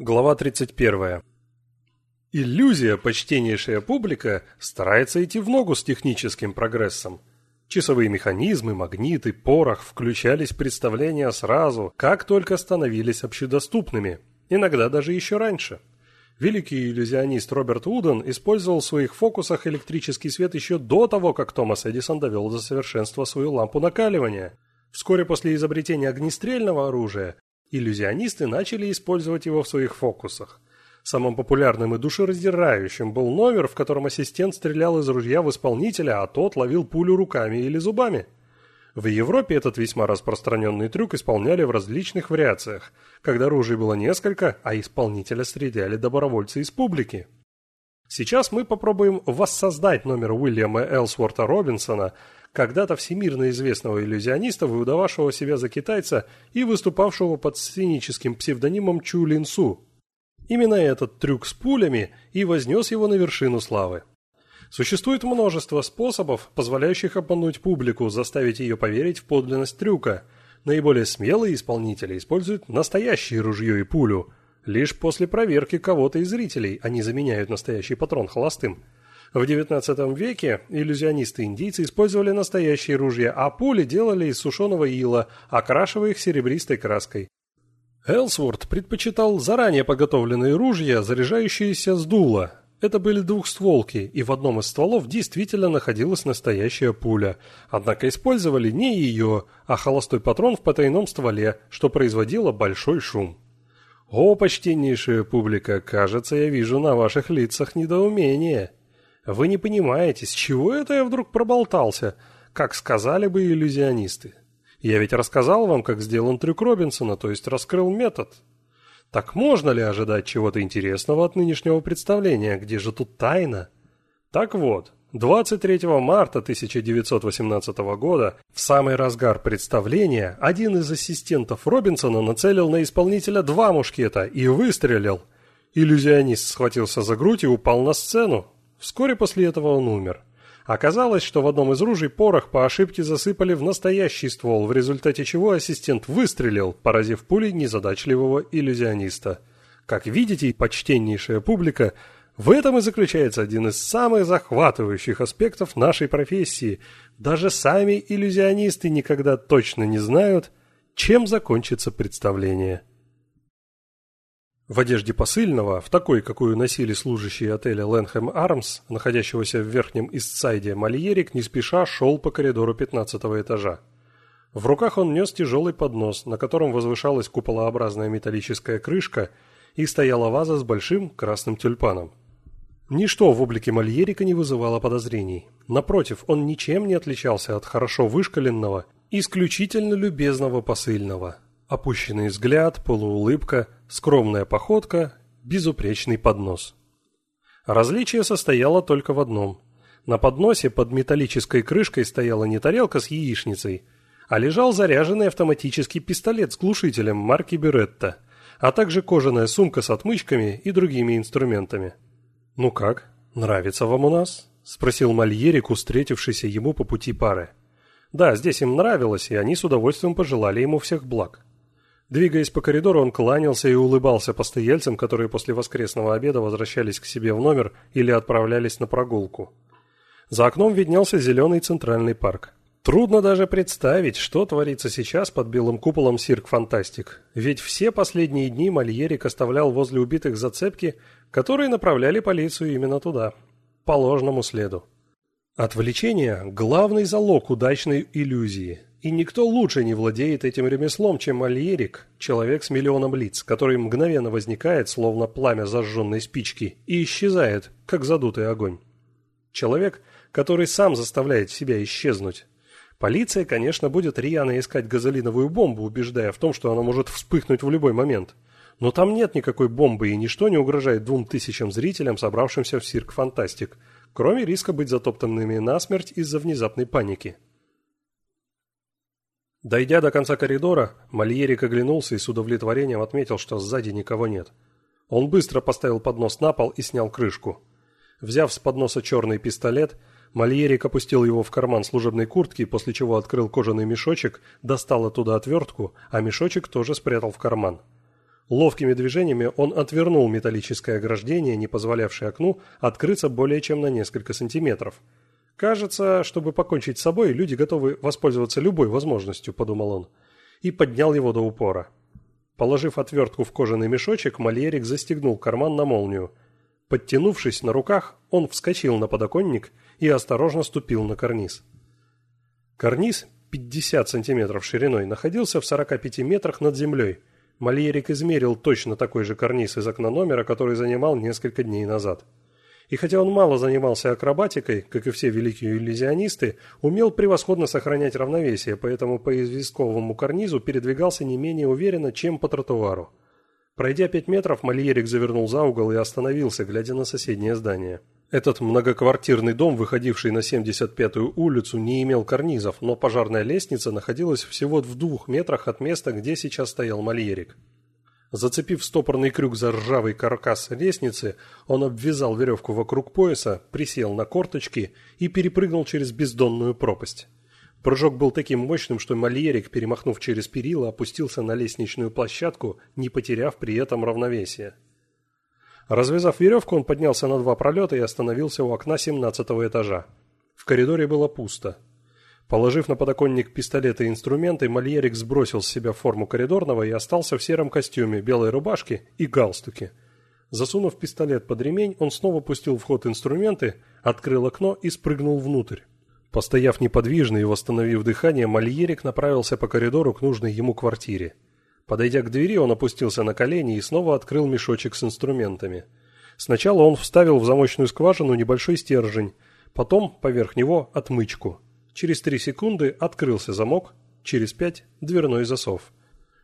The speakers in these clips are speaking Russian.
Глава 31. Иллюзия, почтеннейшая публика, старается идти в ногу с техническим прогрессом. Часовые механизмы, магниты, порох включались в представления сразу, как только становились общедоступными, иногда даже еще раньше. Великий иллюзионист Роберт Уден использовал в своих фокусах электрический свет еще до того, как Томас Эдисон довел до совершенства свою лампу накаливания. Вскоре после изобретения огнестрельного оружия иллюзионисты начали использовать его в своих фокусах. Самым популярным и душераздирающим был номер, в котором ассистент стрелял из ружья в исполнителя, а тот ловил пулю руками или зубами. В Европе этот весьма распространенный трюк исполняли в различных вариациях, когда оружий было несколько, а исполнителя стреляли добровольцы из публики. Сейчас мы попробуем воссоздать номер Уильяма Элсворта Робинсона, когда-то всемирно известного иллюзиониста, выдававшего себя за китайца и выступавшего под сценическим псевдонимом Чу Лин Су. Именно этот трюк с пулями и вознес его на вершину славы. Существует множество способов, позволяющих обмануть публику, заставить ее поверить в подлинность трюка. Наиболее смелые исполнители используют настоящее ружье и пулю. Лишь после проверки кого-то из зрителей они заменяют настоящий патрон холостым. В XIX веке иллюзионисты-индийцы использовали настоящие ружья, а пули делали из сушеного ила, окрашивая их серебристой краской. Элсворт предпочитал заранее подготовленные ружья, заряжающиеся с дула. Это были двухстволки, и в одном из стволов действительно находилась настоящая пуля. Однако использовали не ее, а холостой патрон в потайном стволе, что производило большой шум. О, почтеннейшая публика, кажется, я вижу на ваших лицах недоумение. Вы не понимаете, с чего это я вдруг проболтался, как сказали бы иллюзионисты. Я ведь рассказал вам, как сделан трюк Робинсона, то есть раскрыл метод. Так можно ли ожидать чего-то интересного от нынешнего представления? Где же тут тайна? Так вот, 23 марта 1918 года, в самый разгар представления, один из ассистентов Робинсона нацелил на исполнителя два мушкета и выстрелил. Иллюзионист схватился за грудь и упал на сцену. Вскоре после этого он умер. Оказалось, что в одном из ружей порох по ошибке засыпали в настоящий ствол, в результате чего ассистент выстрелил, поразив пулей незадачливого иллюзиониста. Как видите, почтеннейшая публика, в этом и заключается один из самых захватывающих аспектов нашей профессии. Даже сами иллюзионисты никогда точно не знают, чем закончится представление. В одежде посыльного, в такой, какую носили служащие отеля Лэнхэм Армс, находящегося в верхнем Истсайде, Мальерик не спеша шел по коридору пятнадцатого этажа. В руках он нес тяжелый поднос, на котором возвышалась куполообразная металлическая крышка и стояла ваза с большим красным тюльпаном. Ничто в облике Мальерика не вызывало подозрений. Напротив, он ничем не отличался от хорошо вышкаленного, исключительно любезного посыльного – Опущенный взгляд, полуулыбка, скромная походка, безупречный поднос. Различие состояло только в одном. На подносе под металлической крышкой стояла не тарелка с яичницей, а лежал заряженный автоматический пистолет с глушителем марки Беретта, а также кожаная сумка с отмычками и другими инструментами. «Ну как, нравится вам у нас?» – спросил Мальерик, устретившийся ему по пути пары. Да, здесь им нравилось, и они с удовольствием пожелали ему всех благ. Двигаясь по коридору, он кланялся и улыбался постояльцам, которые после воскресного обеда возвращались к себе в номер или отправлялись на прогулку. За окном виднелся зеленый центральный парк. Трудно даже представить, что творится сейчас под белым куполом Сирк Фантастик, ведь все последние дни Мальерик оставлял возле убитых зацепки, которые направляли полицию именно туда, по ложному следу. Отвлечение – главный залог удачной иллюзии – и никто лучше не владеет этим ремеслом, чем Альерик, человек с миллионом лиц, который мгновенно возникает, словно пламя зажженной спички, и исчезает, как задутый огонь. Человек, который сам заставляет себя исчезнуть. Полиция, конечно, будет рьяно искать газолиновую бомбу, убеждая в том, что она может вспыхнуть в любой момент. Но там нет никакой бомбы, и ничто не угрожает двум тысячам зрителям, собравшимся в Сирк Фантастик, кроме риска быть затоптанными насмерть из-за внезапной паники. Дойдя до конца коридора, Мальерик оглянулся и с удовлетворением отметил, что сзади никого нет. Он быстро поставил поднос на пол и снял крышку. Взяв с подноса черный пистолет, Мальерик опустил его в карман служебной куртки, после чего открыл кожаный мешочек, достал оттуда отвертку, а мешочек тоже спрятал в карман. Ловкими движениями он отвернул металлическое ограждение, не позволявшее окну открыться более чем на несколько сантиметров. «Кажется, чтобы покончить с собой, люди готовы воспользоваться любой возможностью», – подумал он, и поднял его до упора. Положив отвертку в кожаный мешочек, Мальерик застегнул карман на молнию. Подтянувшись на руках, он вскочил на подоконник и осторожно ступил на карниз. Карниз, 50 сантиметров шириной, находился в 45 метрах над землей – Мальерик измерил точно такой же карниз из окна номера, который занимал несколько дней назад. И хотя он мало занимался акробатикой, как и все великие иллюзионисты, умел превосходно сохранять равновесие, поэтому по известковому карнизу передвигался не менее уверенно, чем по тротуару. Пройдя пять метров, Мальерик завернул за угол и остановился, глядя на соседнее здание. Этот многоквартирный дом, выходивший на 75-ю улицу, не имел карнизов, но пожарная лестница находилась всего в двух метрах от места, где сейчас стоял Мальерик. Зацепив стопорный крюк за ржавый каркас лестницы, он обвязал веревку вокруг пояса, присел на корточки и перепрыгнул через бездонную пропасть. Прыжок был таким мощным, что Мальерик, перемахнув через перила, опустился на лестничную площадку, не потеряв при этом равновесия. Развязав веревку, он поднялся на два пролета и остановился у окна семнадцатого этажа. В коридоре было пусто. Положив на подоконник пистолеты и инструменты, Мальерик сбросил с себя форму коридорного и остался в сером костюме, белой рубашке и галстуке. Засунув пистолет под ремень, он снова пустил в ход инструменты, открыл окно и спрыгнул внутрь. Постояв неподвижно и восстановив дыхание, Мальерик направился по коридору к нужной ему квартире. Подойдя к двери, он опустился на колени и снова открыл мешочек с инструментами. Сначала он вставил в замочную скважину небольшой стержень, потом поверх него отмычку. Через три секунды открылся замок, через пять – дверной засов.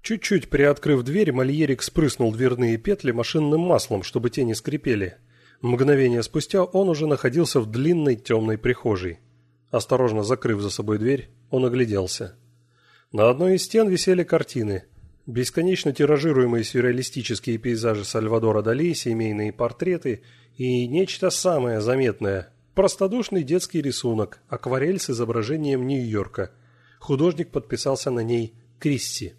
Чуть-чуть приоткрыв дверь, Мальерик спрыснул дверные петли машинным маслом, чтобы те не скрипели. Мгновение спустя он уже находился в длинной темной прихожей. Осторожно закрыв за собой дверь, он огляделся. На одной из стен висели картины – Бесконечно тиражируемые сюрреалистические пейзажи Сальвадора Дали, семейные портреты и нечто самое заметное – простодушный детский рисунок, акварель с изображением Нью-Йорка. Художник подписался на ней Крисси.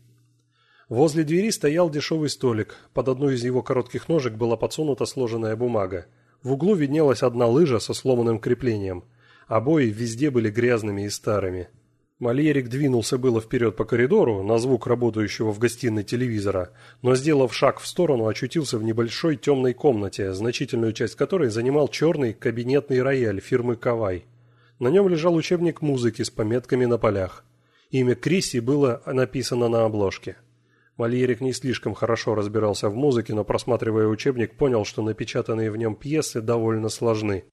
Возле двери стоял дешевый столик, под одну из его коротких ножек была подсунута сложенная бумага. В углу виднелась одна лыжа со сломанным креплением. Обои везде были грязными и старыми. Мальерик двинулся было вперед по коридору, на звук работающего в гостиной телевизора, но, сделав шаг в сторону, очутился в небольшой темной комнате, значительную часть которой занимал черный кабинетный рояль фирмы «Кавай». На нем лежал учебник музыки с пометками на полях. Имя Крисси было написано на обложке. Мальерик не слишком хорошо разбирался в музыке, но, просматривая учебник, понял, что напечатанные в нем пьесы довольно сложны.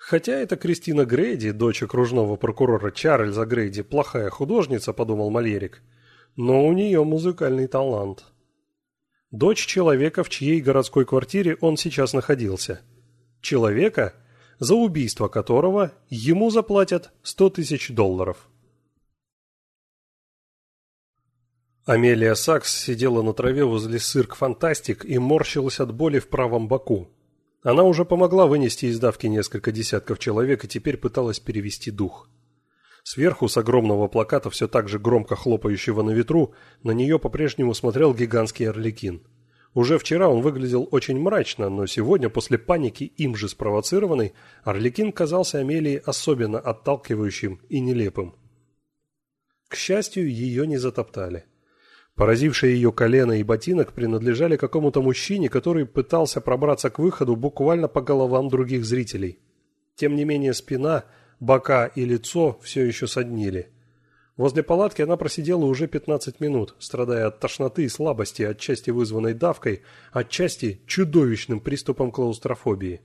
Хотя это Кристина Грейди, дочь окружного прокурора Чарльза Грейди, плохая художница, подумал Мальерик, но у нее музыкальный талант. Дочь человека, в чьей городской квартире он сейчас находился. Человека, за убийство которого ему заплатят 100 тысяч долларов. Амелия Сакс сидела на траве возле Сырк Фантастик и морщилась от боли в правом боку. Она уже помогла вынести из давки несколько десятков человек и теперь пыталась перевести дух. Сверху с огромного плаката, все так же громко хлопающего на ветру, на нее по-прежнему смотрел гигантский орликин. Уже вчера он выглядел очень мрачно, но сегодня, после паники, им же спровоцированной, Орликин казался Амелии особенно отталкивающим и нелепым. К счастью, ее не затоптали. Поразившие ее колено и ботинок принадлежали какому-то мужчине, который пытался пробраться к выходу буквально по головам других зрителей. Тем не менее спина, бока и лицо все еще соднили. Возле палатки она просидела уже 15 минут, страдая от тошноты и слабости, отчасти вызванной давкой, отчасти чудовищным приступом клаустрофобии.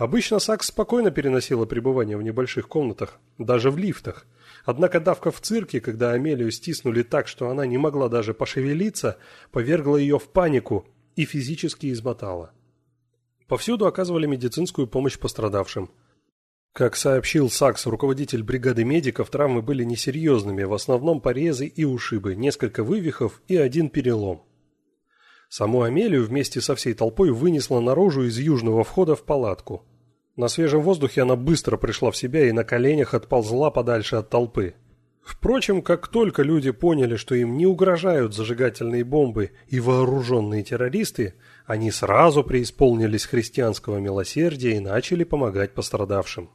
Обычно Сакс спокойно переносила пребывание в небольших комнатах, даже в лифтах – Однако давка в цирке, когда Амелию стиснули так, что она не могла даже пошевелиться, повергла ее в панику и физически измотала. Повсюду оказывали медицинскую помощь пострадавшим. Как сообщил Сакс, руководитель бригады медиков, травмы были несерьезными, в основном порезы и ушибы, несколько вывихов и один перелом. Саму Амелию вместе со всей толпой вынесло наружу из южного входа в палатку. На свежем воздухе она быстро пришла в себя и на коленях отползла подальше от толпы. Впрочем, как только люди поняли, что им не угрожают зажигательные бомбы и вооруженные террористы, они сразу преисполнились христианского милосердия и начали помогать пострадавшим.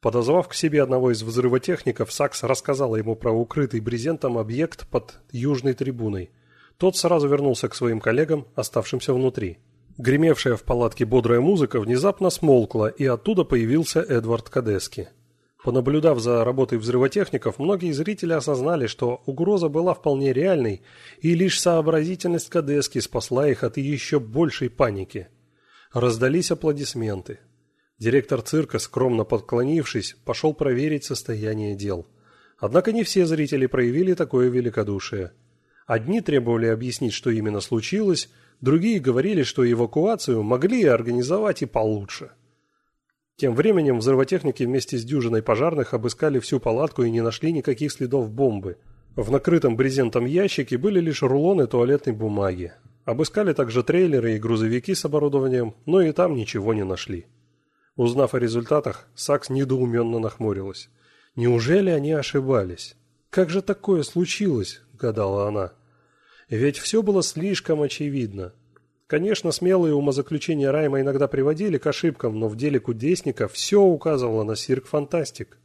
Подозвав к себе одного из взрывотехников, Сакс рассказал ему про укрытый брезентом объект под южной трибуной. Тот сразу вернулся к своим коллегам, оставшимся внутри. Гремевшая в палатке бодрая музыка внезапно смолкла, и оттуда появился Эдвард Кадески. Понаблюдав за работой взрывотехников, многие зрители осознали, что угроза была вполне реальной, и лишь сообразительность Кадески спасла их от еще большей паники. Раздались аплодисменты. Директор цирка, скромно подклонившись, пошел проверить состояние дел. Однако не все зрители проявили такое великодушие. Одни требовали объяснить, что именно случилось, другие говорили, что эвакуацию могли организовать и получше – тем временем взрывотехники вместе с дюжиной пожарных обыскали всю палатку и не нашли никаких следов бомбы. В накрытом брезентом ящике были лишь рулоны туалетной бумаги. Обыскали также трейлеры и грузовики с оборудованием, но и там ничего не нашли. Узнав о результатах, Сакс недоуменно нахмурилась. Неужели они ошибались? Как же такое случилось? – гадала она. Ведь все было слишком очевидно. Конечно, смелые умозаключения Райма иногда приводили к ошибкам, но в деле кудесника все указывало на сирк-фантастик.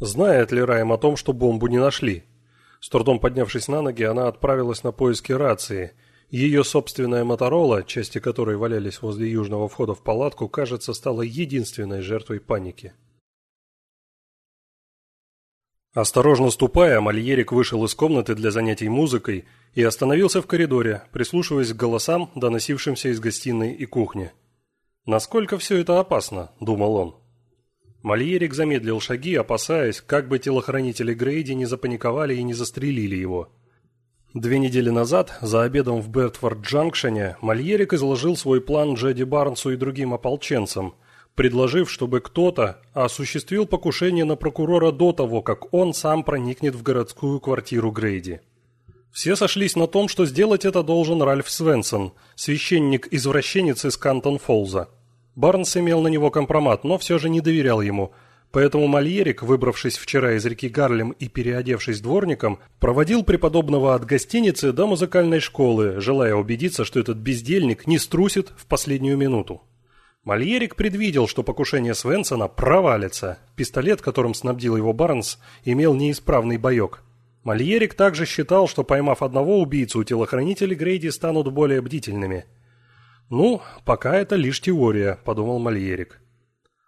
Знает ли Райм о том, что бомбу не нашли? С трудом поднявшись на ноги, она отправилась на поиски рации. Ее собственная Моторола, части которой валялись возле южного входа в палатку, кажется, стала единственной жертвой паники. Осторожно ступая, Мальерик вышел из комнаты для занятий музыкой и остановился в коридоре, прислушиваясь к голосам, доносившимся из гостиной и кухни. «Насколько все это опасно?» – думал он. Мальерик замедлил шаги, опасаясь, как бы телохранители Грейди не запаниковали и не застрелили его. Две недели назад, за обедом в Бертфорд-Джанкшене, Мальерик изложил свой план Джеди Барнсу и другим ополченцам – предложив, чтобы кто-то осуществил покушение на прокурора до того, как он сам проникнет в городскую квартиру Грейди. Все сошлись на том, что сделать это должен Ральф Свенсон, священник-извращенец из Кантон-Фолза. Барнс имел на него компромат, но все же не доверял ему, поэтому Мальерик, выбравшись вчера из реки Гарлем и переодевшись дворником, проводил преподобного от гостиницы до музыкальной школы, желая убедиться, что этот бездельник не струсит в последнюю минуту. Мальерик предвидел, что покушение Свенсона провалится. Пистолет, которым снабдил его Барнс, имел неисправный боек. Мальерик также считал, что поймав одного убийцу, телохранители Грейди станут более бдительными. «Ну, пока это лишь теория», – подумал Мальерик.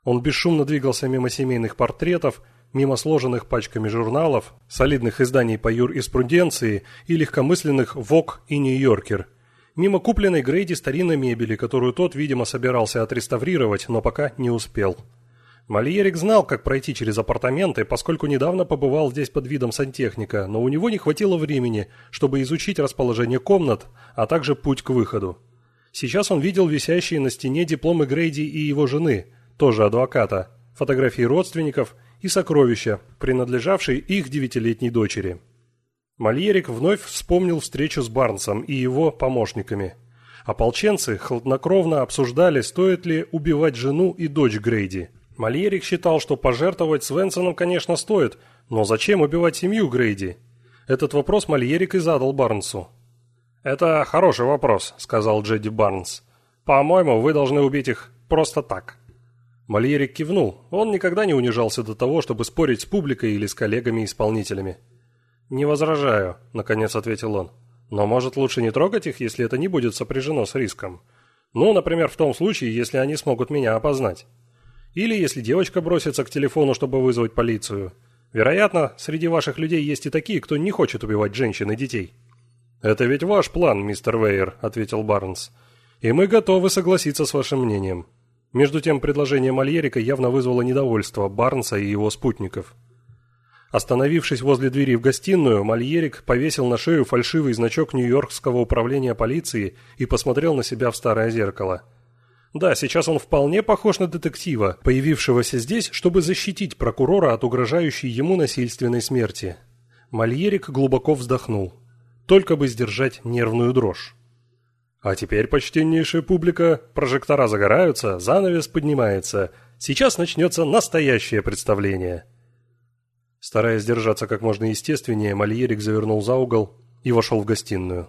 Он бесшумно двигался мимо семейных портретов, мимо сложенных пачками журналов, солидных изданий по юриспруденции и легкомысленных «Вок» и «Нью-Йоркер», мимо купленной Грейди старинной мебели, которую тот, видимо, собирался отреставрировать, но пока не успел. Мальерик знал, как пройти через апартаменты, поскольку недавно побывал здесь под видом сантехника, но у него не хватило времени, чтобы изучить расположение комнат, а также путь к выходу. Сейчас он видел висящие на стене дипломы Грейди и его жены, тоже адвоката, фотографии родственников и сокровища, принадлежавшие их девятилетней дочери. Мальерик вновь вспомнил встречу с Барнсом и его помощниками. Ополченцы хладнокровно обсуждали, стоит ли убивать жену и дочь Грейди. Мальерик считал, что пожертвовать Свенсоном, конечно, стоит, но зачем убивать семью Грейди? Этот вопрос Мальерик и задал Барнсу. «Это хороший вопрос», — сказал Джеди Барнс. «По-моему, вы должны убить их просто так». Мальерик кивнул. Он никогда не унижался до того, чтобы спорить с публикой или с коллегами-исполнителями. «Не возражаю», — наконец ответил он. «Но может лучше не трогать их, если это не будет сопряжено с риском? Ну, например, в том случае, если они смогут меня опознать. Или если девочка бросится к телефону, чтобы вызвать полицию. Вероятно, среди ваших людей есть и такие, кто не хочет убивать женщин и детей». «Это ведь ваш план, мистер Вейер», — ответил Барнс. «И мы готовы согласиться с вашим мнением». Между тем, предложение Мальерика явно вызвало недовольство Барнса и его спутников. Остановившись возле двери в гостиную, Мальерик повесил на шею фальшивый значок Нью-Йоркского управления полиции и посмотрел на себя в старое зеркало. Да, сейчас он вполне похож на детектива, появившегося здесь, чтобы защитить прокурора от угрожающей ему насильственной смерти. Мальерик глубоко вздохнул. Только бы сдержать нервную дрожь. А теперь, почтеннейшая публика, прожектора загораются, занавес поднимается. Сейчас начнется настоящее представление. Стараясь держаться как можно естественнее, Мальерик завернул за угол и вошел в гостиную.